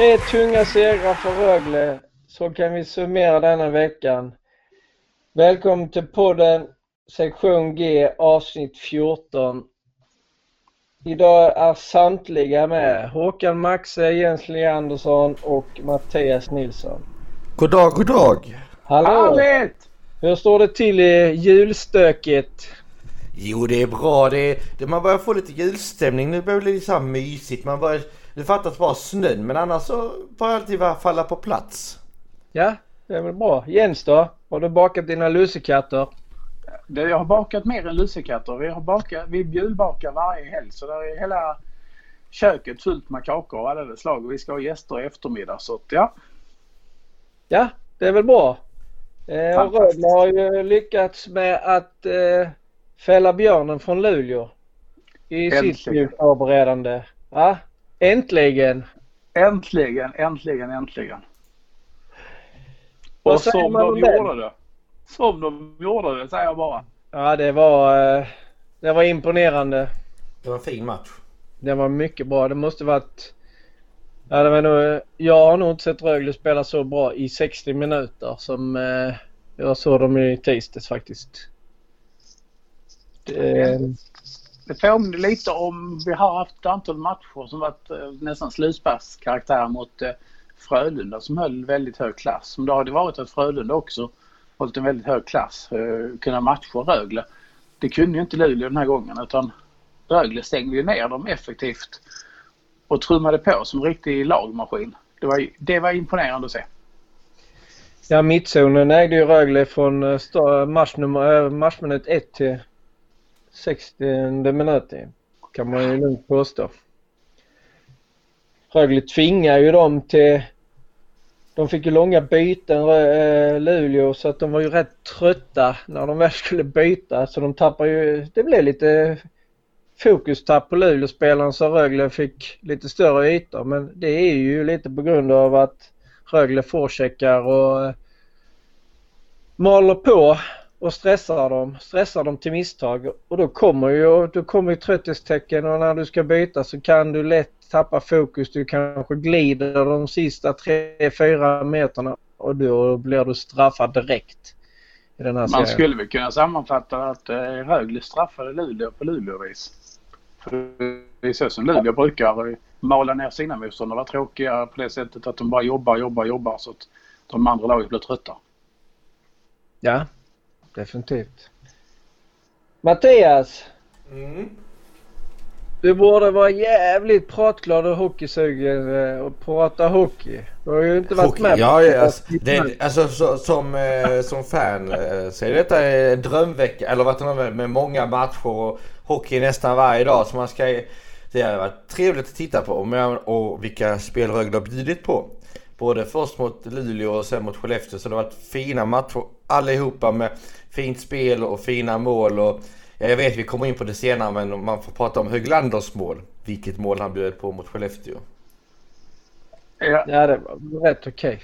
Tre tunga segrar för Rögle. Så kan vi summera denna veckan. Välkommen till podden sektion G avsnitt 14. Idag är samtliga med. Håkan Maxe, Jens Leandersson och Mattias Nilsson. God dag, god dag. Hallå! Härligt! Hur står det till i julstöket? Jo, det är bra. Det, är, det, man börjar få lite julstämning. Nu börjar det bli lite så här mysigt. Man börjar, det fattas bara snön, men annars så börjar alltid falla på plats. Ja, det är väl bra. Jens då? Har du bakat dina lussekatter? Det- Jag har bakat mer än lussekatter. Vi, har bakat, vi julbakar varje helg så där är hela köket fullt med kakor av alla slag. Och vi ska ha gäster i eftermiddag så att, ja. Ja, det är väl bra. Eh, och. Rögle har ju lyckats med att eh, fälla björnen från Luleå i sitt Äntligen. julförberedande. Ja, äntligen! Äntligen, äntligen, äntligen. Vad Och som de den? gjorde det. Som de gjorde det säger jag bara. Ja, det var, eh, det var imponerande. Det var en fin match. Det var mycket bra. Det måste varit... Ja, det var nog, jag har nog inte sett Rögle spela så bra i 60 minuter som eh, jag såg dem i tisdags faktiskt. Det, det påminner lite om, vi har haft ett antal matcher som varit eh, nästan slutspelskaraktär mot eh, Frölunda som höll väldigt hög klass. Men då har det varit att Frölunda också hållit en väldigt hög klass. Eh, kunna matcha Rögle. Det kunde ju inte Luleå den här gången utan Rögle stängde ju ner dem effektivt och trummade på som en riktig lagmaskin. Det var, det var imponerande att se. Ja, mittzonen ägde ju Rögle från matchminut 1 till 60 minuten. Kan man ju lugnt påstå. Rögle tvingar ju dem till... De fick ju långa byten, eh, Luleå, så att de var ju rätt trötta när de väl skulle byta. Så de tappar ju... Det blev lite fokustapp på Luleåspelarna så Rögle fick lite större ytor. Men det är ju lite på grund av att Rögle forecheckar och eh, maler på och stressar dem. Stressar dem till misstag och då kommer ju, då kommer ju trötthetstecken och när du ska byta så kan du lätt tappa fokus. Du kanske glider de sista 3-4 meterna och då blir du straffad direkt. I den här Man serien. skulle väl kunna sammanfatta att eh, Rögle straffade Luleå på Luleå-vis. För Det är så som Luleå brukar eh, mala ner sina motståndare. Vara tråkiga på det sättet att de bara jobbar, jobbar, jobbar så att de andra lagen blir trötta. Ja, definitivt. Mattias, Mm. du borde vara jävligt pratglad och hockeysugen eh, och prata hockey. Du har ju inte varit Hockey, med. på ja, ja, alltså, det. alltså så, som, eh, som fan eh, så är detta en drömvecka. Eller varit med, med många matcher och hockey nästan varje dag. Så man ska, det har varit trevligt att titta på. Men, och vilka spel Rögle har bjudit på. Både först mot Luleå och sen mot Skellefteå. Så det har varit fina matcher allihopa med fint spel och fina mål. Och, ja, jag vet vi kommer in på det senare men man får prata om Höglanders mål. Vilket mål han bjöd på mot Skellefteå. Ja, Ja, det var rätt okej.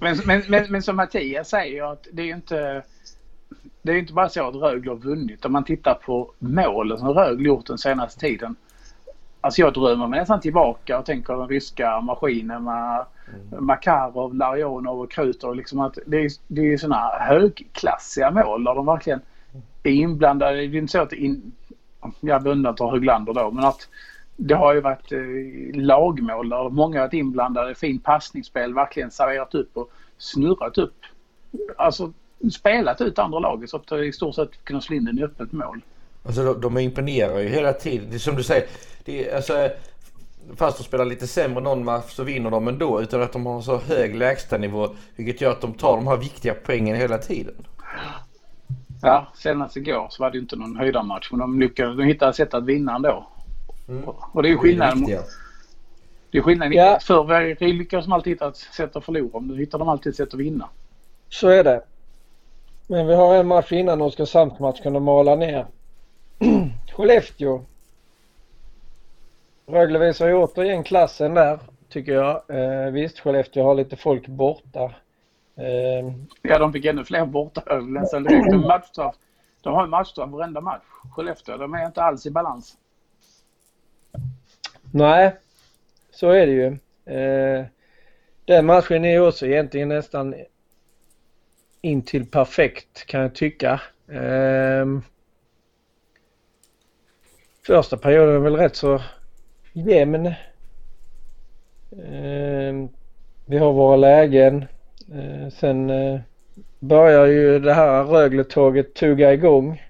men, men, men, men som Mattias säger att det är ju inte det är inte bara så att Rögle har vunnit. Om man tittar på målen som Rögle gjort den senaste tiden. Alltså jag drömmer mig nästan tillbaka och tänker den ryska maskinen med Makarov, Larionov och Krutov. Liksom att det är, det är sådana högklassiga mål där de verkligen är inblandade. Det är inte så att det in, jag undantar Höglander då, men att det har ju varit eh, lagmål där många har varit inblandade. Fint passningsspel, verkligen serverat upp och snurrat upp. Alltså spelat ut andra laget så att det i stort sett kunnat slå in den i öppet mål. Alltså de, de imponerar ju hela tiden. Det är som du säger. Det är, alltså, fast de spelar lite sämre någon match så vinner de ändå. Utan att de har så hög lägstanivå. Vilket gör att de tar de här viktiga poängen hela tiden. Ja, senast igår så var det ju inte någon höjdarmatch men de lyckades de hittade sätt att vinna ändå. Och det är ju skillnaden. mot- viktiga. Det är skillnaden. Ja. Förr lyckades de alltid hitta ett sätt att förlora. Nu hittar de alltid ett sätt att vinna. Så är det. Men vi har en match innan Oskarshamnsmatchen att mala ner. Skellefteå. Rögle visar ju återigen klassen där, tycker jag. Eh, visst, Skellefteå har lite folk borta. Eh, Ja, de fick ännu fler borta nästan direkt. De, matchstraff. de har ju matchstraff varenda match. Skellefteå, de är inte alls i balans. nej, så är det ju. Eh, den matchen är också egentligen nästan in till perfekt kan jag tycka. Ehm, första perioden är väl rätt så jämn. Eh, vi har våra lägen. Eh, sen eh, börjar ju det här Rögle-tåget tugga igång.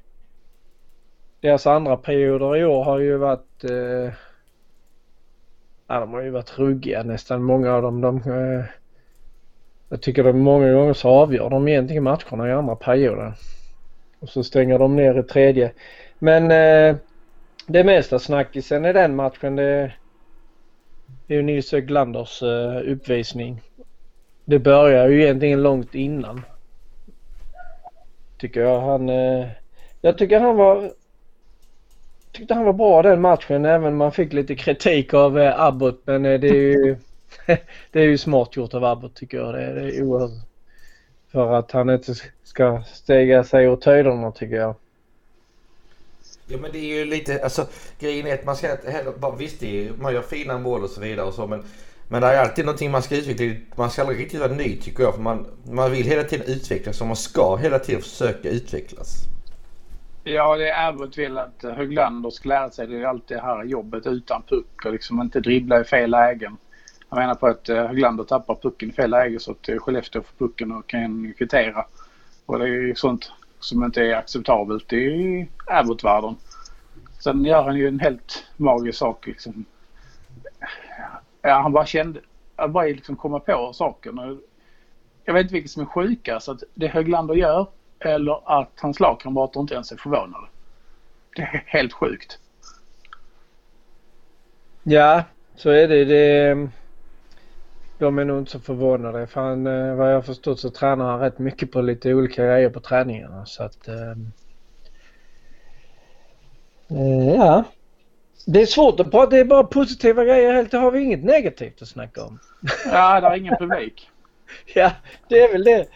Deras andra perioder i år har ju varit eh, Ja, de har ju varit ruggiga nästan många av dem. De, eh, jag tycker att många gånger så avgör de egentligen matcherna i andra perioden. Och så stänger de ner i tredje. Men eh, det mesta snackisen i den matchen det, är ju Nils Glanders eh, uppvisning. Det börjar ju egentligen långt innan. Tycker jag. Han, eh, jag tycker han var tyckte han var bra den matchen även om man fick lite kritik av eh, Abbott men det är ju det är ju smart gjort av Abbott tycker jag. Det är, det är oerhört. För att han inte ska stega sig åt höjderna tycker jag. Ja men det är ju lite, alltså grejen är att man ska heller, bara, visst det är, man gör fina mål och så vidare och så men men det är alltid någonting man ska utveckla. Man ska aldrig riktigt vara ny tycker jag. För man, man vill hela tiden utvecklas och man ska hela tiden försöka utvecklas. Ja, det är Abbott vill att Höglander ska lära sig det är alltid det här jobbet utan puck och liksom inte dribbla i fel lägen. Jag menar på att eh, Höglander tappar pucken i fel läge så att eh, Skellefteå får pucken och kan kvittera. Och det är ju sånt som inte är acceptabelt i Abbott-världen. Sen gör han ju en helt magisk sak liksom. Ja, han bara kände, att bara liksom komma på saken. Jag vet inte vilket som är sjukast, att det Höglander gör eller att hans lagkamrater inte ens är förvånade. Det är helt sjukt. Ja, så är det. det de är nog inte så förvånade. För han, eh, vad jag har förstått så tränar han rätt mycket på lite olika grejer på träningarna. Så att... Ehm, eh, ja. Det är svårt att prata. Det är bara positiva grejer helt. Har vi inget negativt att snacka om. Ja, det är ingen publik. ja, det är väl det.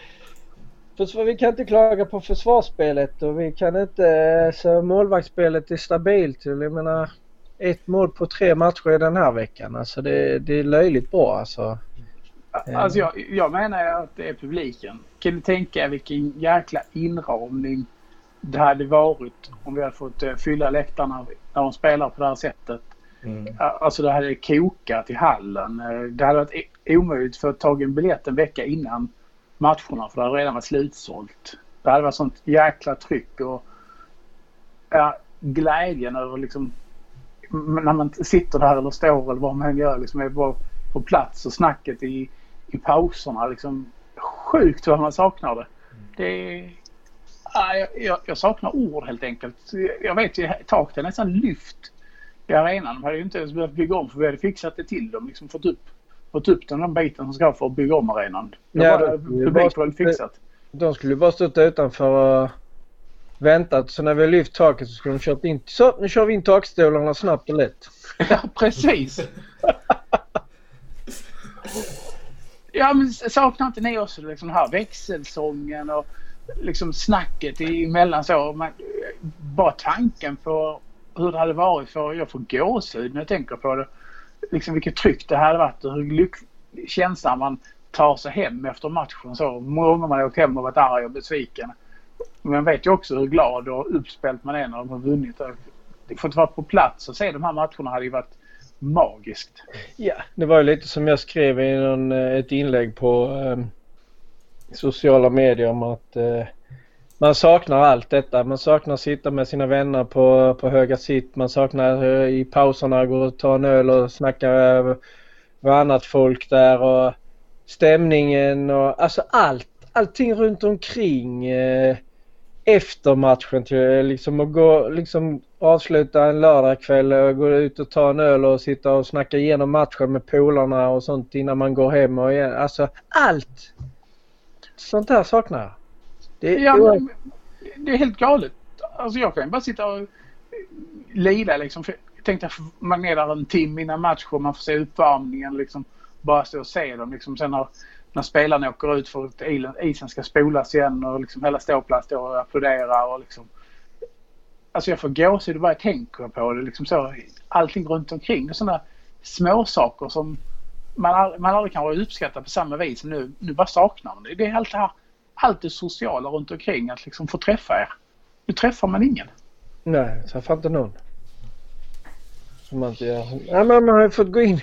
Försvar, vi kan inte klaga på försvarsspelet och vi kan inte... Så målvaktsspelet är stabilt. Jag menar ett mål på tre matcher den här veckan. Alltså det, det är löjligt bra alltså. Alltså jag, jag menar att det är publiken. Kan du tänka vilken jäkla inramning det hade varit om vi hade fått eh, fylla läktarna när de spelar på det här sättet. Mm. Alltså det hade kokat i hallen. Eh, det hade varit omöjligt för att ta en biljett en vecka innan matcherna för det hade redan varit slutsålt. Det hade varit sånt jäkla tryck och ja, glädjen över liksom när man sitter där eller står eller vad man gör liksom är på, på plats och snacket i, i pauserna liksom sjukt vad man saknar det. Det ja, jag, jag, saknar ord helt enkelt. Jag vet ju taket är nästan lyft i arenan. De hade ju inte ens behövt bygga om för vi hade fixat det till dem. Liksom fått upp fått upp den där biten som ska för att bygga om arenan. Det ja, var publik väl fixat. De skulle bara stått utanför och väntat. Så när vi lyft taket så skulle de kört in. Så nu kör vi in takstolarna snabbt och lätt. Ja precis. ja men saknar inte ni också liksom den här växelsången och liksom snacket emellan så. Man, bara tanken på hur det hade varit för jag får gåshud när jag tänker på det liksom vilket tryck det hade varit och hur känslan man tar sig hem efter matchen. Så många man har åkt hem och varit arg och besviken. Men man vet ju också hur glad och uppspelt man är när de har vunnit. Få vara på plats och se de här matcherna hade ju varit magiskt. Ja, det var ju lite som jag skrev i någon, eh, ett inlägg på eh, sociala medier om att eh, man saknar allt detta. Man saknar att sitta med sina vänner på, på höga sitt. Man saknar uh, i pauserna gå och ta en öl och snacka med annat folk där och stämningen och alltså allt. Allting runt omkring uh, efter matchen till liksom att gå liksom avsluta en lördagkväll och gå ut och ta en öl och sitta och snacka igenom matchen med polarna och sånt innan man går hem och igen. Alltså allt! Sånt här saknar jag. Det, ja, det, det är helt galet. Alltså jag kan bara sitta och lida liksom. Jag tänkte att man är där en timme innan match och man får se uppvärmningen liksom. Bara stå och se dem liksom. Sen när, när spelarna åker ut för att isen ska spolas igen och liksom hela ståplats står och applåderar och liksom. Alltså jag får gåshud bara jag tänker på det liksom så. Allting runt omkring. Sådana små saker som man, all- man aldrig kan uppskatta på samma vis. Nu, nu bara saknar man det. Det är allt det här, allt det sociala runt omkring att liksom få träffa er. Nu träffar man ingen. Nej, träffar inte någon. Som man inte gör. Nej, men man har ju fått gå in.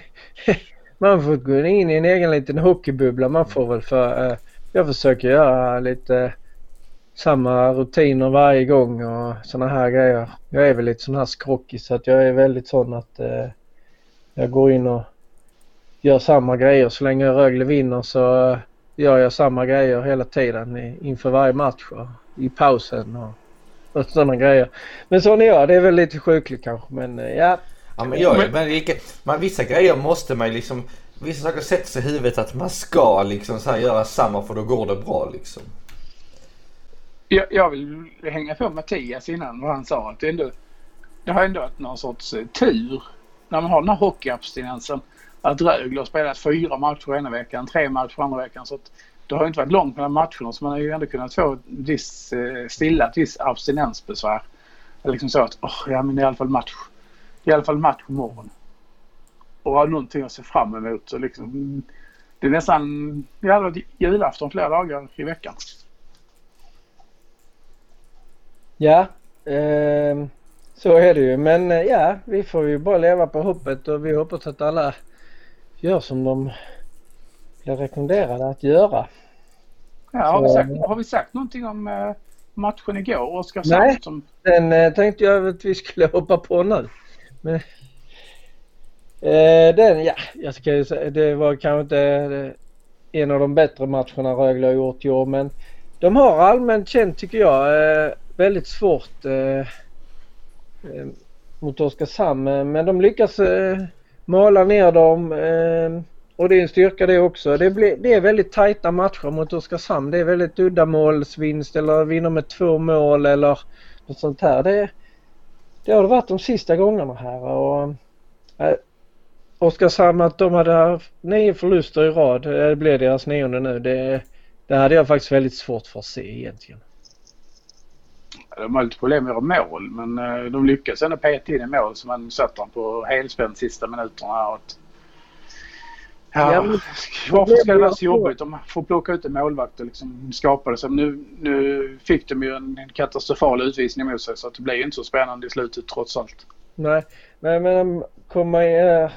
man har fått gå in i en egen liten hockeybubbla. Man får väl för... Eh, jag försöker göra lite samma rutiner varje gång och såna här grejer. Jag är väl lite sån här skrockig så att jag är väldigt sån att eh, jag går in och gör samma grejer. Så länge Rögle vinner så eh, gör jag samma grejer hela tiden i, inför varje match och i pausen och, och sådana grejer. Men sån är jag. Det är väl lite sjukligt kanske men eh, ja. Ja, men jag, men, men vissa grejer måste man ju liksom... Vissa saker sätter sig i huvudet att man ska liksom så här göra samma för då går det bra liksom. Jag, jag vill hänga på Mattias innan vad han sa. Att det, ändå, det har ändå varit någon sorts eh, tur när man har den här hockeyabstinensen. Att Rögle har spelat fyra matcher ena veckan, tre matcher andra veckan. Så att det har inte varit långt mellan matcherna så man har ju ändå kunnat få ett viss, eh, stilla ett visst abstinensbesvär. Liksom så att, oh, ja men det är i alla fall match. Det är i alla fall match imorgon. Och har någonting att se fram emot. Så liksom, det är nästan det hade varit julafton flera dagar i veckan. Ja, ehm, så är det ju. Men eh, ja, vi får ju bara leva på hoppet och vi hoppas att alla gör som de blir rekommenderade att göra. Ja, har, vi sagt, har vi sagt någonting om eh, matchen igår? Oskarshamn Nej. som... Den eh, tänkte jag att vi skulle hoppa på nu. Men, eh, den, ja, jag ska ju säga, det var kanske inte eh, en av de bättre matcherna Rögle har gjort i år men de har allmänt känt tycker jag eh, väldigt svårt eh, eh mot Oskarshamn eh, men de lyckas eh, mala ner dem eh, och det är en styrka det också. Det, blir, det är väldigt tajta matcher mot Oskarshamn. Det är väldigt uddamålsvinst eller vinner med två mål eller något sånt här. Det, det har det varit de sista gångerna här. Och, eh, Oskarshamn att de hade haft nio förluster i rad. Eh, det blev deras nionde nu. Det, det hade jag faktiskt väldigt svårt för att se egentligen. De har lite problem med att göra mål men eh, de lyckas ändå peta in i mål så man sätter dem på helspänn sista minuterna. Och ja, Ja, men- varför ska det vara så jobbigt man får plocka ut en målvakt och liksom skapa det? Så nu, nu fick de ju en, en katastrofal utvisning mot sig så att det blir ju inte så spännande i slutet trots allt. Nej, men, men komma in,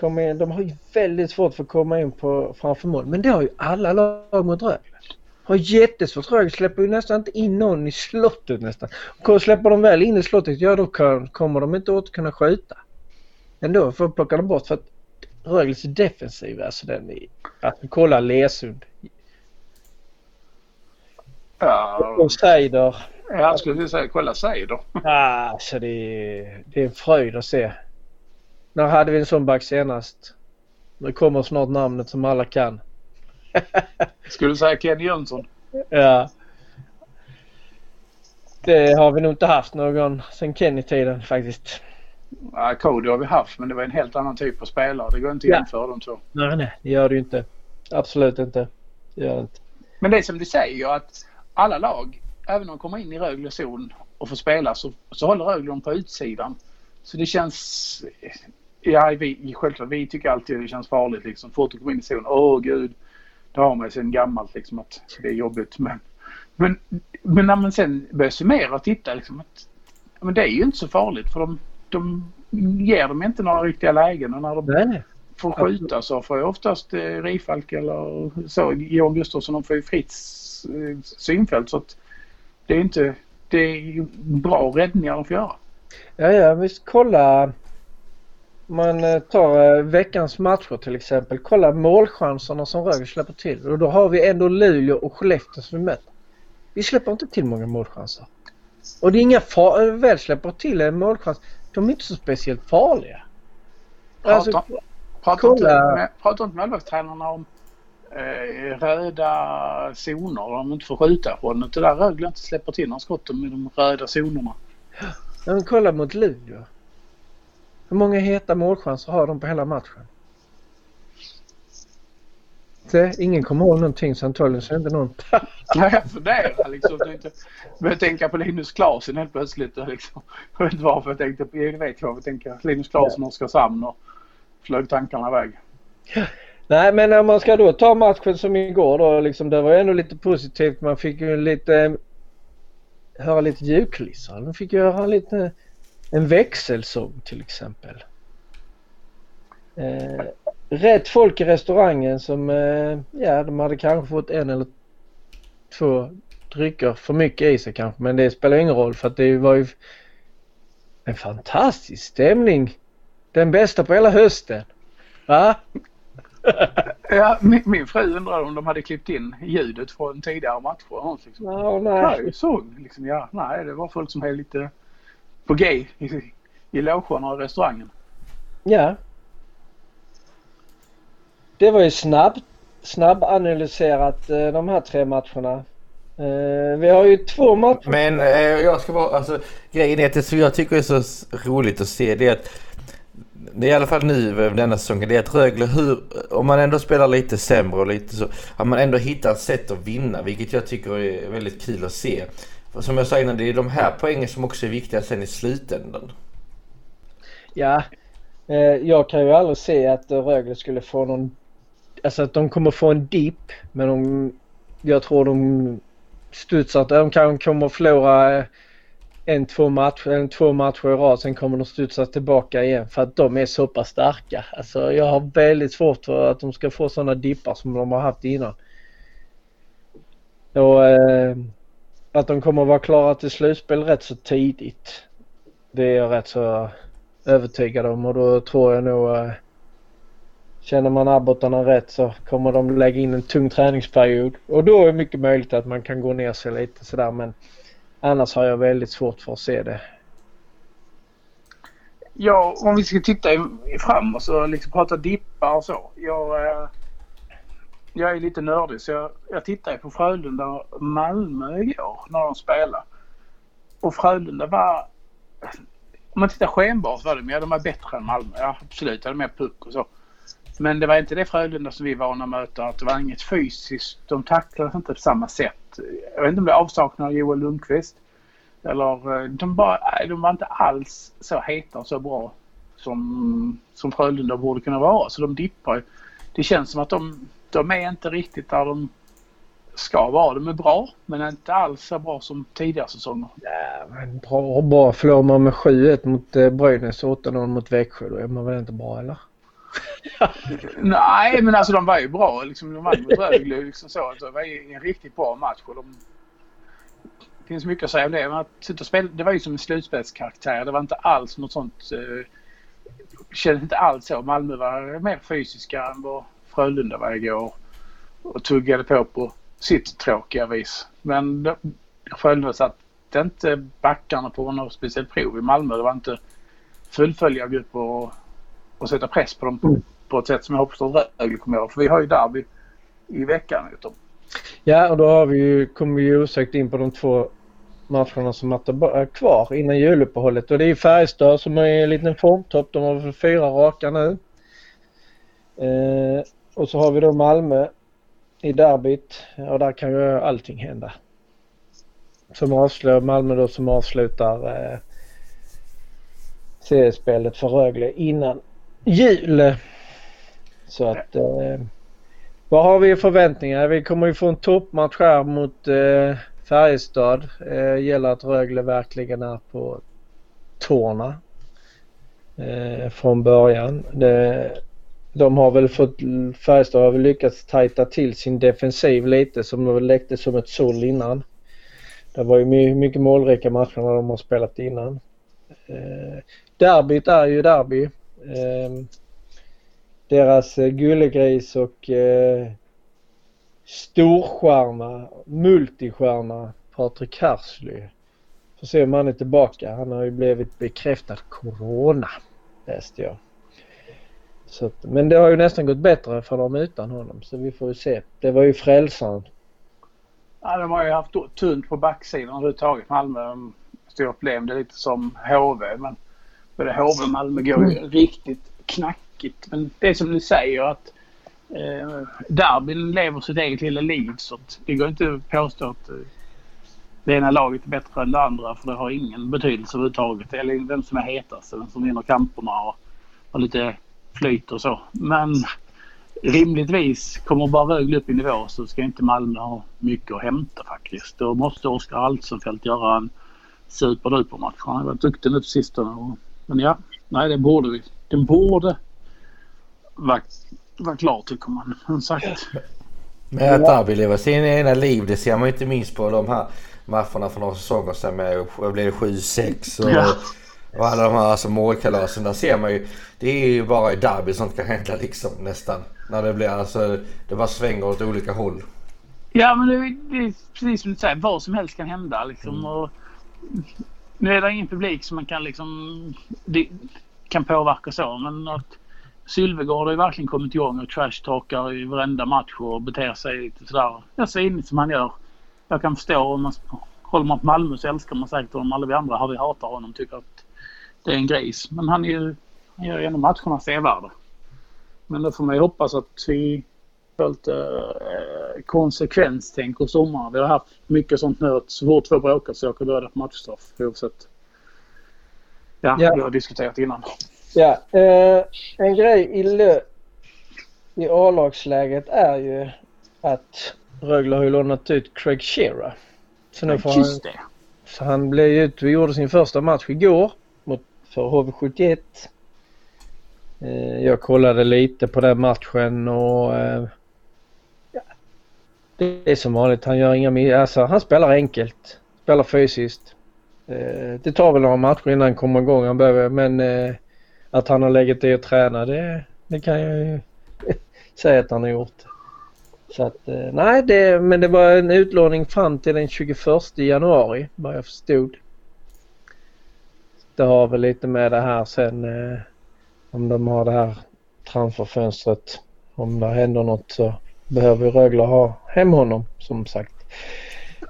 komma in, de har ju väldigt svårt för att komma in på framför mål. Men det har ju alla lag mot Rögle. Har jättesvårt. Rögle släpper ju nästan inte in någon i slottet nästan. Och släpper de väl in i slottet, ja då kan, kommer de inte åter kunna skjuta. Ändå får plocka dem bort för att Rögles defensiv, alltså den är... Alltså kolla Lesund. Ja, Och Seider. jag skulle säga kolla Seider. Ah, Alltså det är, det är en fröjd att se. När hade vi en sån back senast? Nu kommer snart namnet som alla kan. Skulle säga Ken Jönsson. Ja. Det har vi nog inte haft någon sen Kenny-tiden faktiskt. Ja, Cody har vi haft men det var en helt annan typ av spelare. Det går inte att Ja. jämföra de två. Nej, nej. Det gör det ju inte. Absolut inte. Det gör det inte. Men det är som du säger att alla lag, även om de kommer in i Rögle zon och får spela så, så håller Rögle dem på utsidan. Så det känns... Ja, vi, självklart, vi tycker alltid det känns farligt liksom. Fort du kommer in i zon, åh gud. Det har man ju sedan gammalt liksom att det är jobbigt. Men, men, men när man sen börjar summera och titta liksom att men det är ju inte så farligt för de, de ger dem inte några riktiga lägen och när de Nej, får skjuta så får ju oftast eh, Rifalk eller så, Johan Gustafsson, de får ju fritt eh, synfält så att det är inte, det är bra räddningar de får göra. Ja, ja, visst kolla. Man eh, tar eh, veckans matcher till exempel. Kolla målchanserna som Rögle släpper till. Och då har vi ändå Luleå och Skellefteå som vi möter. Vi släpper inte till många målchanser. Och det är inga far- eh, väl släpper till en målchans. De är inte så speciellt farliga. Alltså, Prata, kolla. inte, med, inte målvaktstränarna om eh, röda zoner de inte får skjuta från? Det där Rögle inte släpper till några skott med de röda zonerna. Ja, men kolla mot Luleå. Hur många heta målchanser har de på hela matchen? Se, ingen kommer ihåg någonting så antagligen så är det inte någon. Ja, jag funderar liksom. Jag började tänka på Linus Klasen helt plötsligt. Liksom. Jag vet inte varför jag tänkte på, jag vet vad jag tänkte. Linus Klasen och Oskarshamn och flög tankarna iväg. Nej men om man ska då ta matchen som igår då liksom det var ändå lite positivt. Man fick ju lite höra lite ljudkulisser. Man fick ju höra lite en växelsång till exempel. Eh, rätt folk i restaurangen som eh, ja de hade kanske fått en eller två drycker för mycket i sig kanske men det spelar ingen roll för att det var ju en fantastisk stämning. Den bästa på hela hösten. Va? ja, min, min fru undrade om de hade klippt in ljudet från tidigare matcher. Liksom, oh, nej. Liksom, ja, nej, det var folk som är lite på gay i, i logerna och restaurangen. Ja. Det var ju snabbt snabbanalyserat eh, de här tre matcherna. Eh, vi har ju två matcher. Men eh, jag ska bara, alltså grejen är att det som jag tycker är så roligt att se det är att det är i alla fall nu denna säsongen, det är att Rögle, hur, om man ändå spelar lite sämre och lite så, har man ändå hittat sätt att vinna, vilket jag tycker är väldigt kul att se. För som jag sa innan, det är de här poängen som också är viktiga sen i slutändan. Ja, eh, jag kan ju aldrig se att Rögle skulle få någon, alltså att de kommer få en dipp, men de, jag tror de studsar, de kanske kommer förlora eh, en, två matcher, en, två matcher i rad. Sen kommer de studsa tillbaka igen för att de är så pass starka. Alltså jag har väldigt svårt för att de ska få sådana dippar som de har haft innan. Och eh, att de kommer vara klara till slutspel rätt så tidigt. Det är jag rätt så övertygad om och då tror jag nog eh, Känner man abbotarna rätt så kommer de lägga in en tung träningsperiod och då är det mycket möjligt att man kan gå ner sig lite sådär men Annars har jag väldigt svårt för att se det. Ja, om vi ska titta framåt så liksom prata dippar och så. Jag, eh, jag är lite nördig så jag, jag tittade på Frölunda och Malmö igår när de spelade. Och Frölunda var... Om man tittar skenbart var de, ja de var bättre än Malmö. Ja absolut, de hade mer puck och så. Men det var inte det Frölunda som vi var vana att möta. Att det var inget fysiskt. De tacklades inte på samma sätt. Jag vet inte om det är avsaknad av Joel Lundqvist. Eller eh, de, bara, de var inte alls så heta och så bra som, som Frölunda borde kunna vara. Så de dippar Det känns som att de, de är inte riktigt där de ska vara. De är bra men inte alls så bra som tidigare säsonger. Ja, men bra, bra. Förlorar man med 7-1 mot eh, Brynäs och 8-0 mot Växjö då är man väl inte bra eller? Nej, men alltså de var ju bra. Liksom, de vann mot Rögle. Liksom så. Det var ju en riktigt bra match. Och de... Det finns mycket att säga om det. Men att spela, det var ju som en slutspelskaraktär. Det var inte alls något sånt... Uh, kändes inte alls så. Malmö var mer fysiska än vad Frölunda var igår. Och tuggade på på sitt tråkiga vis. Men Frölunda satte inte backarna på något speciellt prov i Malmö. Det var inte fullfölja grupper och och sätta press på dem på, på ett sätt som jag hoppas att Rögle kommer göra. För vi har ju derby i veckan mot dem. Ja, och då har vi ju, kommer vi ju osökt in på de två matcherna som är äh, kvar innan juluppehållet. Och det är Färjestad som är en liten formtopp. De har väl fyra raka nu. Eh, och så har vi då Malmö i derbyt. Och där kan ju allting hända. Som avslutar, Malmö då som avslutar eh, seriespelet för Rögle innan jul. Så att eh, vad har vi förväntningar? Vi kommer ju få en toppmatch här mot eh, Färjestad. Eh, gäller att Rögle verkligen är på tårna eh, från början. Det, de har väl fått, Färjestad har väl lyckats tajta till sin defensiv lite som läckte som ett sol innan. Det var ju mycket målrika matcher när de har spelat innan. Eh, derbyt är ju derby. Ehm, eh, deras gullegris och eh, storstjärna, multistjärna Patrik Hersley. Får se om han är tillbaka. Han har ju blivit bekräftad corona läste jag. Så att, men det har ju nästan gått bättre för dem utan honom så vi får ju se. Det var ju frälsaren. Ja, de har ju haft tunt på backsidan överhuvudtaget Malmö. Stora problem. Det är lite som HV men både HV och Malmö går ju riktigt knackigt. Men det är som du säger att eh, derbyn lever sitt eget lilla liv. Så det går inte att påstå att eh, det ena laget är bättre än det andra för det har ingen betydelse överhuvudtaget. Eller vem som är hetast, vem som vinner kamperna och, och lite flyt och så. Men rimligtvis kommer bara Rögle upp i nivå så ska inte Malmö ha mycket att hämta faktiskt. Då måste Oskar Alsenfelt göra en superduper match. Han har varit duktig nu på sistone. Men ja, nej det borde vi. Den borde vara, vara klar tycker man. Men sagt. Men att Derby lever sin ena liv det ser man inte minst på de här matcherna för några säsonger sedan med, blev det, 7-6 och, ja. Och alla de här alltså, målkalasen. Där ser man ju, det är ju bara i derby som kan hända liksom nästan. När det blir alltså, det bara svänger åt olika håll. Ja men det, det är precis som du säger, vad som helst kan hända liksom. Mm. Och, nu är det ingen publik som man kan liksom, det, kan påverka så men att Sylvegård har ju verkligen kommit igång och trashtalkar i varenda match och beter sig lite sådär, ja så inigt som han gör. Jag kan förstå om man håller man på Malmö så älskar man säkert honom. Alla vi andra har vi hatar honom tycker att det är en gris. Men han, är ju, han gör ju ändå matcherna sevärda. Men då får man ju hoppas att vi får lite eh, konsekvenstänk hos sommaren. Vi har haft mycket sånt nu att så fort två bråkar så åker båda på matchstraff oavsett. Ja, ja, vi har diskuterat innan. Ja, eh, en grej i, lö i A-lagsläget är ju att Rögle har ju lånat ut Craig Shearer. Så nu får han, så han blev ut, vi gjorde sin första match igår för HV71. Eh, jag kollade lite på den matchen och eh, ja, det är som vanligt. Han gör inga alltså han spelar enkelt. Spelar fysiskt. Eh, det tar väl några matcher innan han kommer igång. Han behöver, men att han har legat i och träna det, det kan jag ju säga att han har gjort. Så att nej, det, men det var en utlåning fram till den 21 januari vad jag förstod. Det har väl lite med det här sen eh, om de har det här transferfönstret. Om det händer något så behöver Rögle ha hem honom som sagt.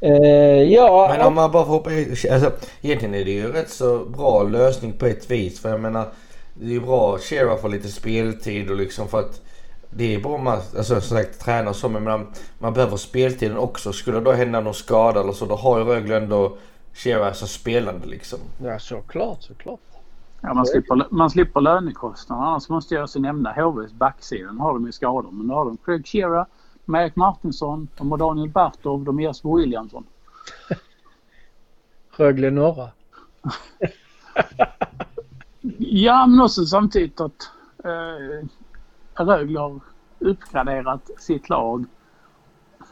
Eh, ja, men om man bara får hoppa alltså, Egentligen är det ju rätt så bra lösning på ett vis. För jag menar det är ju bra att Shearer får lite speltid och liksom för att det är bra man, alltså som sagt tränar så men man, man behöver speltiden också. Skulle det då hända någon skada eller så då har ju Rögle ändå Shearer som spelande liksom. Ja såklart, såklart. Ja, man, slipper, man slipper lönekostnader. Annars måste jag också nämna HVs backsidan. har de ju skador. Men då har de Craig Shearer, Erik Martinsson, de har Daniel Bertov, de har Jesper Williamson. Rögle norra. ja, men också samtidigt att eh, Rögle har uppgraderat sitt lag.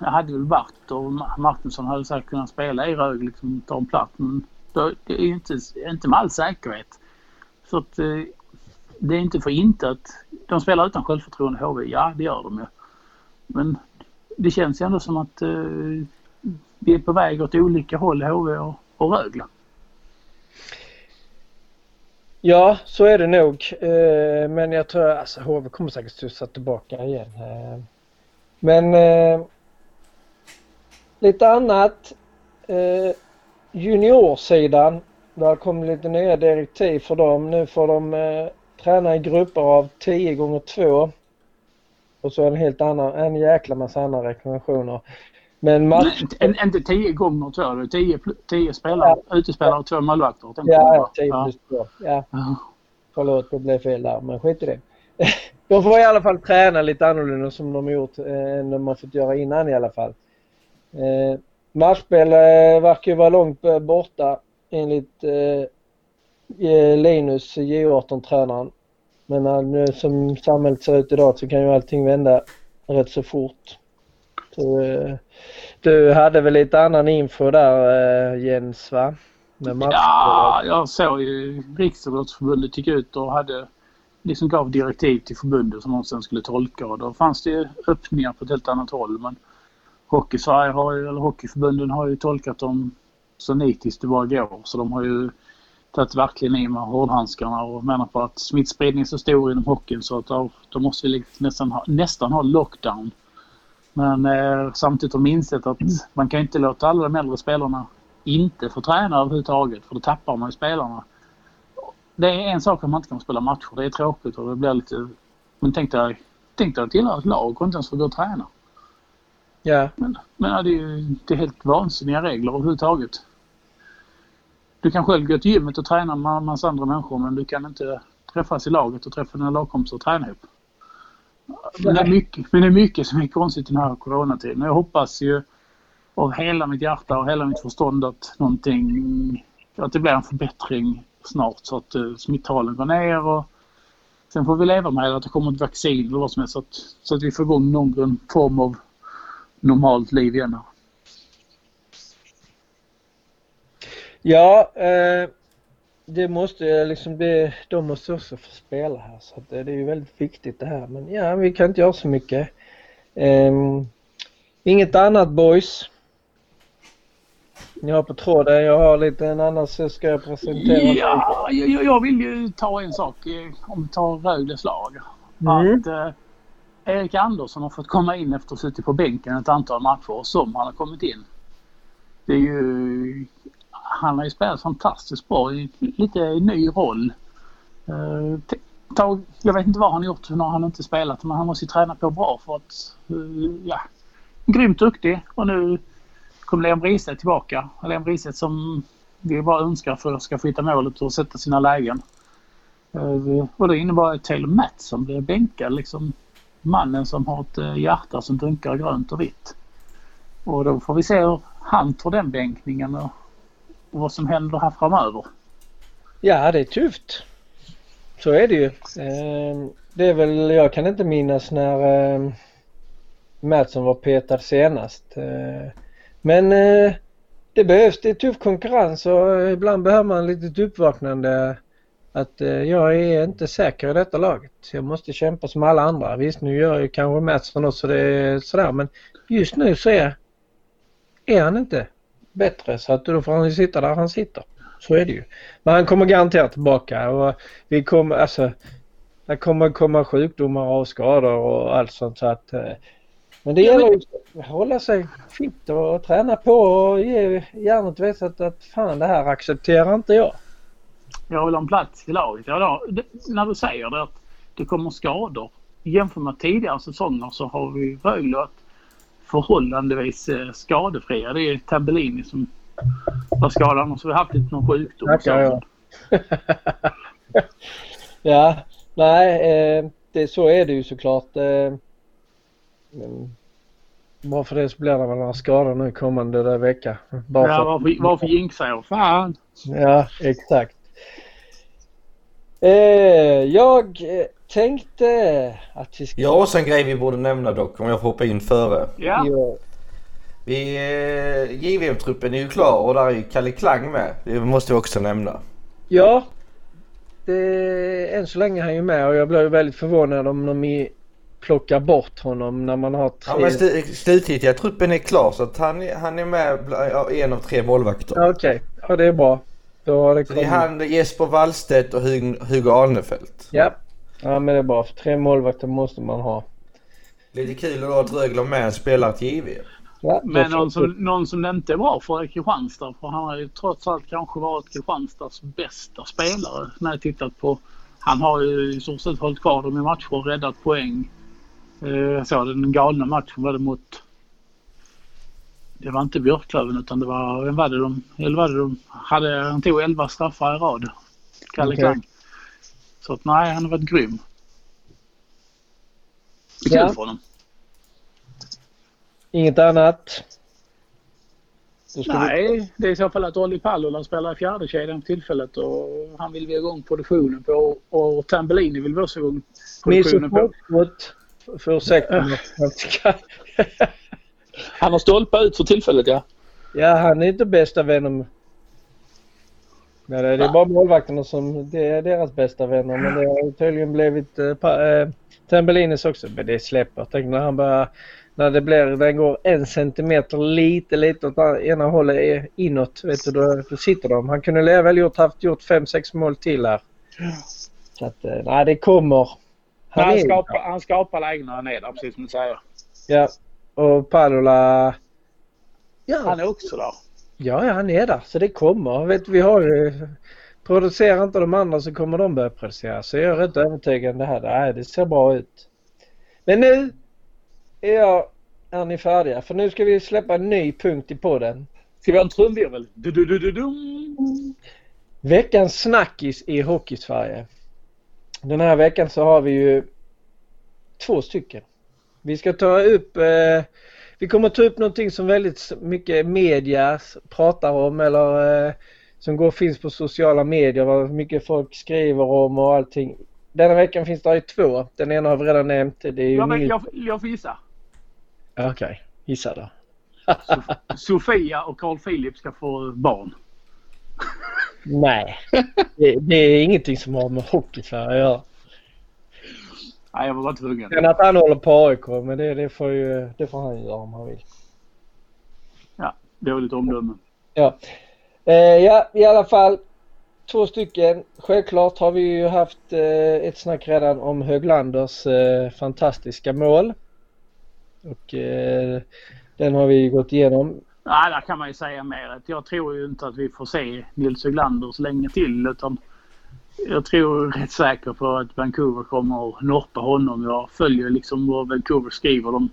Jag hade väl varit och Martinsson hade säkert kunnat spela i Rögle, liksom ta en plats. Men det är inte, inte med all säkerhet. Så att eh, det är inte för inte att de spelar utan självförtroende HV. Ja, det gör de ju. Men det känns ju ändå som att eh, vi är på väg åt olika håll, HV och, och Rögle. Ja, så är det nog. Eh, men jag tror att alltså, HV kommer säkert studsa tillbaka igen. Eh, men eh, lite annat. Eh, juniorsidan. Det har kommit lite nya direktiv för dem. Nu får de eh, träna i grupper av 10 gånger 2 Och så en helt annan, en jäkla massa andra rekommendationer. Men match... Men, inte 10 gånger 2, det är 10 spelare, ja. utespelare och två målvakter. Ja, 10 plus 2. Ja. ja. Förlåt, det blev fel där, men skit i det. De får i alla fall träna lite annorlunda som de gjort eh, än de har fått göra innan i alla fall. Eh, matchspel eh, verkar ju vara långt eh, borta enligt eh, eh Linus, J18-tränaren. Men eh, nu som samhället ser ut idag så kan ju allting vända rätt så fort. Så, eh, du hade väl lite annan info där eh, Jens va? ja, jag såg ju Riksidrottsförbundet gick ut och hade liksom gav direktiv till förbundet som de sen skulle tolka och då fanns det öppningar på ett helt annat håll. Men Hockey har ju, eller Hockeyförbunden har ju tolkat dem så nitiskt det bara går. Så de har ju tagit verkligen i med hårdhandskarna och menar på att smittspridningen är så stor inom hockeyn så att då, då måste vi liksom nästan ha, nästan ha lockdown. Men eh, samtidigt har de insett att man kan inte låta alla de äldre spelarna inte få träna överhuvudtaget för då tappar man ju spelarna. Det är en sak om man inte kan spela matcher. Det är tråkigt och det blir lite... Men tänk dig, tänk dig att tillhöra ett lag och inte ens få gå och träna. Ja. Men, men det är ju det är helt vansinniga regler överhuvudtaget. Du kan själv gå till gymmet och träna med en massa andra människor men du kan inte träffas i laget och träffa dina lagkompisar och träna ihop. Men det, är mycket, men det är mycket som är konstigt i den här coronatiden. Jag hoppas ju av hela mitt hjärta och hela mitt förstånd att någonting, att det blir en förbättring snart så att uh, smittalen går ner och sen får vi leva med att det kommer ett vaccin eller vad som helst så att, så att vi får igång någon form av normalt liv igen. Ja, eh, det måste liksom, det, de måste också få spela här så det, det, är ju väldigt viktigt det här. Men ja, vi kan inte göra så mycket. Eh, inget annat boys. Ni har på tråden, jag har lite en annan så ska jag presentera. Ja, jag, jag vill ju ta en sak om vi tar Rögles lag. Mm. Att eh, Erik Andersson har fått komma in efter att ha suttit på bänken ett antal matcher som han har kommit in. Det är ju han har ju spelat fantastiskt bra i lite ny roll. Eh, jag vet inte vad han gjort när han inte spelat men han måste ju träna på bra för att, eh, ja, grymt duktig och nu kom Leon Bristedt tillbaka. Leon Bristedt som vi bara önskar för att ska hitta målet och sätta sina lägen. Eh, och det innebar att Taylor Mattsson blev bänkad liksom mannen som har ett eh, hjärta som dunkar grönt och vitt. Och då får vi se hur han tar den bänkningen och och vad som händer här framöver. Ja, det är tufft. Så är det ju. Ehm, det är väl, jag kan inte minnas när ehm, Mattsson var petad senast. Ehm, men eh, det behövs, det är tuff konkurrens och eh, ibland behöver man lite uppvaknande att eh, jag är inte säker i detta laget. Jag måste kämpa som alla andra. Visst nu gör ju kanske Mattsson också det sådär men just nu så är, är han inte bättre så att då får han ju sitta där han sitter. Så är det ju. Men han kommer garanterat tillbaka och vi kommer alltså det kommer komma sjukdomar och skador och allt sånt så att eh, men det gäller ju att hålla sig fit och träna på och ge hjärnan veta att, att fan det här accepterar inte jag. Jag vill ha en plats i laget. Ja, då, när du säger det att det kommer skador. Jämfört med tidigare säsonger så har vi Rögle att förhållandevis eh, skadefria. Det är Tambellini som var skadad. Annars har vi haft lite någon sjukdom. Tackar, ja. ja, nej, eh, det, så är det ju såklart. Eh, för det så blir det väl några skador nu kommande där vecka. Bara ja, varför, varför jinxar jag? Fan! Ja, exakt. Eh, jag eh, tänkte att vi ska... Ja, och sen grej vi borde nämna dock om jag får hoppa in före. Ja. Vi, eh, JVM-truppen är ju klar och där är ju Kalle Klang med. Det måste vi också nämna. Ja. Det, än så länge är han ju med och jag blev väldigt förvånad om de plockar bort honom när man har tre... Ja men st slutgiltiga truppen är klar så att han, han är med en av tre målvakter. Okej, okay. ja det är bra. Då har det, kommit... det är han, Jesper Wallstedt och Hugo Arnefelt. Ja. Ja men det är bra. För tre målvakter måste man ha. Lite kul då att Rögle med en spelare till JV. Ja, men någon som, någon som det inte är bra för är Kristianstad. För han har ju trots allt kanske varit Kristianstads bästa spelare när jag tittat på. Han har ju i stort sett hållit kvar dem i matcher och räddat poäng. Eh, jag såg den galna matchen var det mot det var inte Björklöven utan det var, vem var det de, eller var det de hade, han tog 11 straffar i rad. Kalle okay. Klang. Så att nej, han har varit grym. Det är ja. kul för honom. Inget annat? Nej, det är i så fall att Olli Pallola spelar i fjärde kedjan för tillfället och han vill vi igång produktionen på och Tambellini vill vi också igång produktionen på. För ursäkta Han har stolpat ut för tillfället ja. Ja, han är inte bästa vän Nej, det är bara målvakterna som det är deras bästa vänner men det har tydligen blivit äh, äh, Tambellinis också. Men det släpper. Tänk när han börjar när det blir, den går en centimeter lite, lite åt ena hållet inåt. Vet du, då, då sitter de. Han kunde väl gjort, haft gjort fem sex mål till här. Så att, eh, nej det kommer. Han, han, skapar, han skapar lägen när han är där, precis som du säger. Ja, och Padola... Ja. Han är också där. Ja, ja, han är där. Så det kommer. Vet, vi har eh, Producerar inte de andra så kommer de börja producera. Så jag är rätt övertygad det här. Nej, det ser bra ut. Men nu är jag... Är ni färdiga? För nu ska vi släppa en ny punkt i podden. Ska vi ha en trumvirvel? Du, du, du, du, du. Veckans snackis i Hockeysverige. Den här veckan så har vi ju två stycken. Vi ska ta upp, eh, vi kommer ta upp någonting som väldigt mycket media pratar om eller eh, som går finns på sociala medier, vad mycket folk skriver om och allting. Denna veckan finns det ju två. Den ena har vi redan nämnt. Det är Jag, jag, jag får gissa. Okej, gissa då. Sofia och Carl Philip ska få barn. Nej, det, det är ingenting som har med hockey att göra. Nej, jag var bara tvungen. Sen att han håller på AIK, men det, det, får ju, det får han göra om han vill. Ja, dåligt omdöme. Ja. Eh, ja, i alla fall två stycken. Självklart har vi ju haft eh, ett snack redan om Höglanders eh, fantastiska mål. Och eh, den har vi gått igenom. Nej, där kan man ju säga mer. Jag tror ju inte att vi får se Nils Höglander så länge till. Utan jag tror rätt säker på att Vancouver kommer att norpa honom. Jag följer liksom vad Vancouver skriver. De,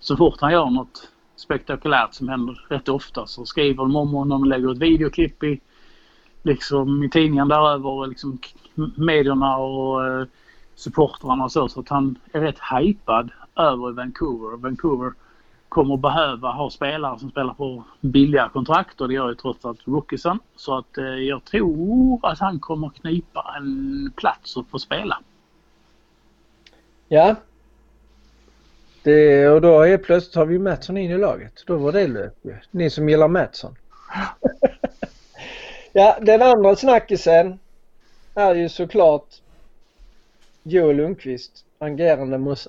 så fort han gör något spektakulärt som händer rätt ofta så skriver de om honom och lägger ett videoklipp i, liksom, i tidningen däröver. Och liksom, medierna och eh, supportrarna och så. Så att han är rätt hypad över Vancouver. Vancouver kommer behöva ha spelare som spelar på billiga kontrakt och det gör ju trots allt rookiesen. Så att eh, jag tror att han kommer knipa en plats och få spela. Ja. Det, och då är plötsligt har vi Mattsson in i laget. Då var det löp ju. Ni som gillar Mattsson. ja, den andra snackisen är ju såklart Joel Lundqvist agerande mot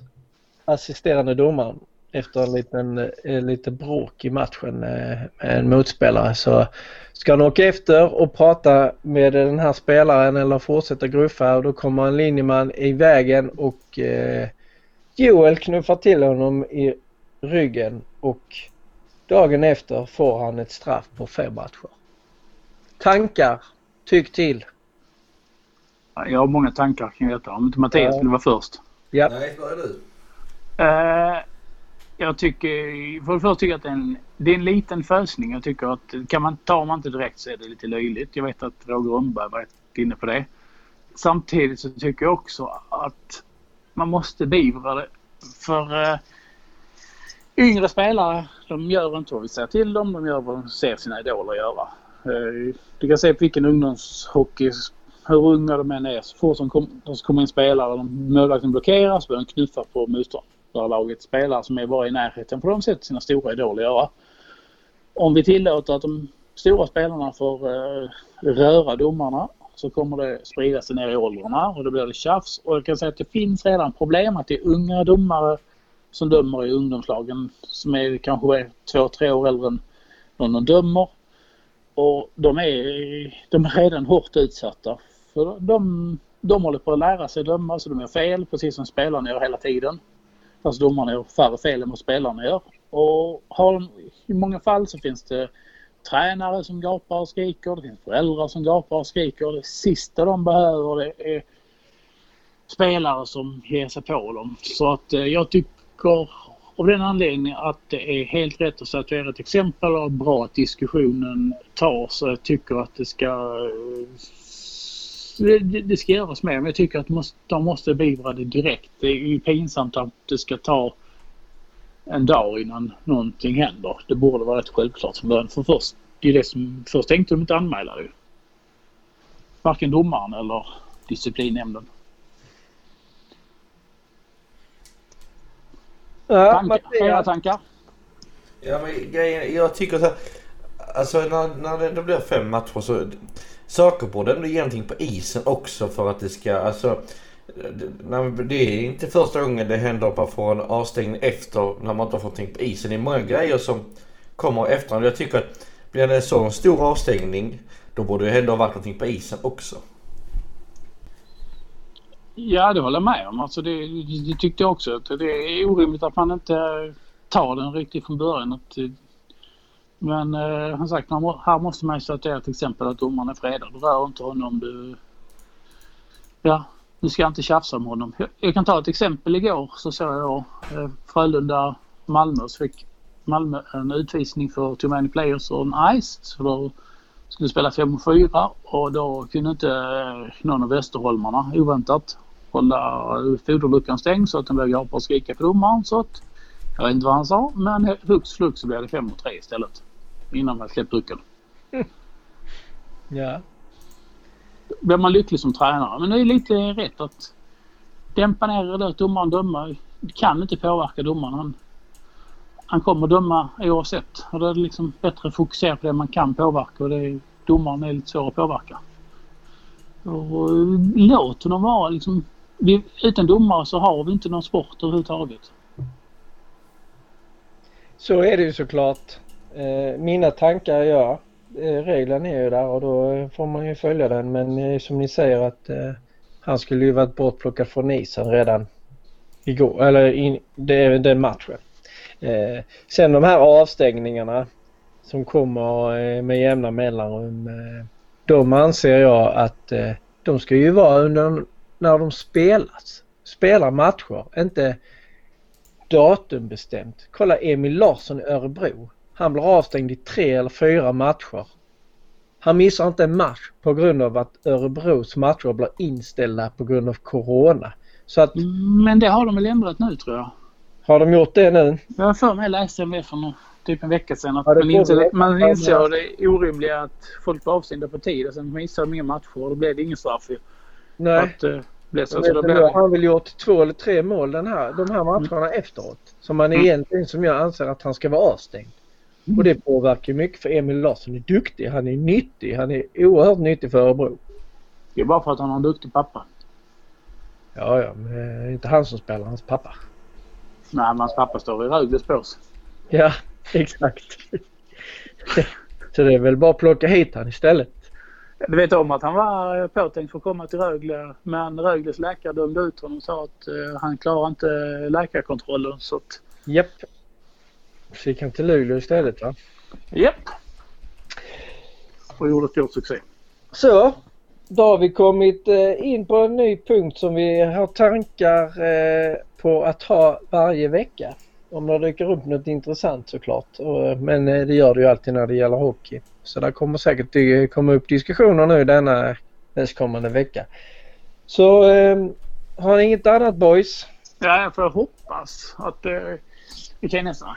assisterande domaren efter en liten eh, lite bråk i matchen eh, med en motspelare så ska han åka efter och prata med den här spelaren eller fortsätta gruffa och då kommer en linjeman i vägen och eh, Joel knuffar till honom i ryggen och dagen efter får han ett straff på fem matcher. Tankar? Tyck till. Jag har många tankar kring detta. Om inte Mattias Ja. skulle vara först. Ja. Nej, vad är du? Eh, jag tycker, för det första tycker jag att det är en, det är en liten fösning. Jag tycker att kan man, tar man inte direkt så är det lite löjligt. Jag vet att Roger Rönnberg var inne på det. Samtidigt så tycker jag också att man måste beivra det. För eh, yngre spelare, de gör inte vad vi säger till dem. De gör vad de ser sina idoler göra. Eh, du kan se på vilken ungdomshockey, hur unga de än är. Så fort som kom, de kommer in spelare, de målvakten blockerar så börjar de knuffa på motståndarlaget. Spelare som är bara i närheten på de sätt sina stora idoler göra. Om vi tillåter att de stora spelarna får eh, röra domarna så kommer det sprida sig ner i åldrarna och då blir det tjafs. Och jag kan säga att det finns redan problem att det är unga domare som dömer i ungdomslagen som är kanske två, tre år äldre än någon de dömer. Och de är, de är redan hårt utsatta. För de, de håller på att lära sig döma så de gör fel precis som spelarna gör hela tiden. Fast domarna gör färre fel än vad spelarna gör. Och har de, i många fall så finns det tränare som gapar och skriker. Det finns föräldrar som gapar och skriker. Det sista de behöver det är spelare som ger sig på dem. Så att eh, jag tycker av den anledningen att det är helt rätt att statuera ett exempel och bra att diskussionen tas. Jag tycker att det ska eh, det, det- ska göras mer men jag tycker att de måste, de måste beivra det direkt. Det är ju pinsamt att det ska ta en dag innan någonting händer. Det borde vara rätt självklart från början. För först, det är det som, först tänkte de inte anmäla det. Varken domaren eller disciplinnämnden. Ja, Tankar? Era Mattias. tankar? Ja men grejen, jag tycker så här, Alltså när, när det, det blir fem matcher så... Saker borde ändå ge någonting på isen också för att det ska, alltså... Det, är inte första gången det händer att man får en avstängning efter när man inte har fått någonting på isen. Det är många grejer som kommer efter. Jag tycker att blir det en så stor avstängning då borde det ändå ha varit någonting på isen också. Ja, det håller jag med om. Alltså det, det tyckte jag också. Att det är orimligt att man inte tar den riktigt från början. Att, men eh, som sagt, man här måste man ju statuera till exempel att domaren är fredad. Du rör inte honom. Du, ja, du ska inte tjafsa med honom. Jag, jag kan ta ett exempel. Igår så såg jag eh, Frölunda-Malmö. Så fick Malmö en utvisning för too many players on ice. Så då skulle spela 5 och 4 och då kunde inte eh, någon av Västerholmarna oväntat hålla foderluckan stängd så att den vågar hoppa och skrika på domaren. Så att, jag vet inte vad han sa men hux flux så blev det 5 3 istället. Innan man släppte pucken. Ja. blir man lycklig som tränare. Men det är lite rätt att dämpa ner det, låt domaren döma. Du kan inte påverka domaren. Han, han kommer döma oavsett. Och då är det liksom bättre att fokusera på det man kan påverka och det är, domaren är lite svår att påverka. Och låt honom vara liksom... Vi, utan domare så har vi inte någon sport överhuvudtaget. Så är det ju såklart. Eh, mina tankar, ja. Eh, reglerna är ju där och då får man ju följa den. Men eh, som ni säger att eh, han skulle ju varit bortplockad från isen redan igår, eller in, det, den matchen. Eh, sen de här avstängningarna som kommer eh, med jämna mellanrum. Eh, de anser jag att eh, de ska ju vara under när de spelas. Spelar matcher, inte datumbestämt. Kolla Emil Larsson i Örebro. Han blir avstängd i tre eller fyra matcher. Han missar inte en match på grund av att Örebros matcher blir inställda på grund av Corona. Så att, Men det har de väl ändrat nu tror jag. har de gjort det nu? Jag har för mig läste en för någon, typ en vecka sedan att Ja, det man, inser, man inser det orimliga att folk blir avstängda på tid och sen missar de inga matcher och då blev det ingen straff ju. Nej. Att, uh, blev så, så det, han har väl gjort två eller tre mål den här, de här matcherna efteråt. Som man Mm. egentligen, som jag anser att han ska vara avstängd. Och det påverkar ju mycket för Emil Larsson är duktig, han är nyttig, han är oerhört nyttig för Örebro. det är bara för att han har en duktig pappa. Ja, ja, men det är inte han som spelar, hans pappa. Nej, men hans pappa står i Rögles bås. Ja, exakt. Så det är väl bara att plocka hit han istället. Du vet om att han var påtänkt för att komma till Rögle men Rögles läkare dömde ut honom och sa att eh, han klarar inte läkarkontrollen. Så att, Japp. Så gick han till Luleå istället va? japp. Och gjorde stor succé. Så, då har vi kommit eh, in på en ny punkt som vi har tankar eh, på att ha varje vecka. Om det dyker upp något intressant såklart. Och, Men eh, det gör det ju alltid när det gäller hockey. Så där kommer säkert det komma upp diskussioner nu denna nästkommande vecka. Så eh, har ni inget annat boys? Ja, jag får hoppas att eh, vi kan nästan,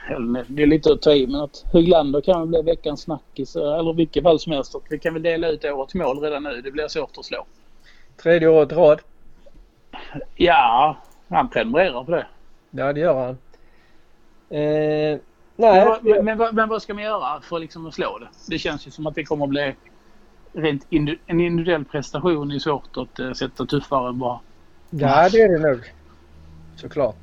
det är lite att ta i, men att Höglander kan väl bli veckans snackis eh, eller vilket fall som helst. Vi kan väl dela ut årets mål redan nu. Det blir svårt att slå. Tredje året rad. Ja, han prenumererar på det. Ja det gör han. Eh, Men, nej, vad- men, men, vad- men vad ska man göra för liksom att slå det? Det känns ju som att det kommer att bli rent indi- en individuell prestation är svårt att eh, sätta tuffare än bara. Ja, det är det nog. Såklart.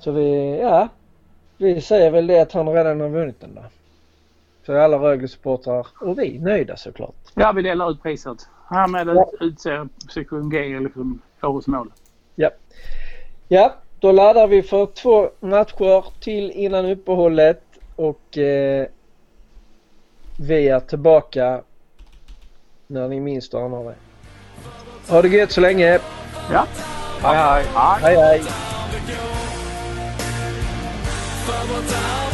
Så vi, ja. Vi säger väl det att han redan har vunnit den då. Så alla Rögle-supportrar och vi nöjda såklart. Ja, vi delar ut priset. Han med Ja. ut, utser sektion G liksom årets mål. Ja, då laddar vi för två matcher till innan uppehållet och eh, vi är tillbaka när ni minst anar det. Ha det gött så länge. Ja. Hej hej! Hej hej! far down.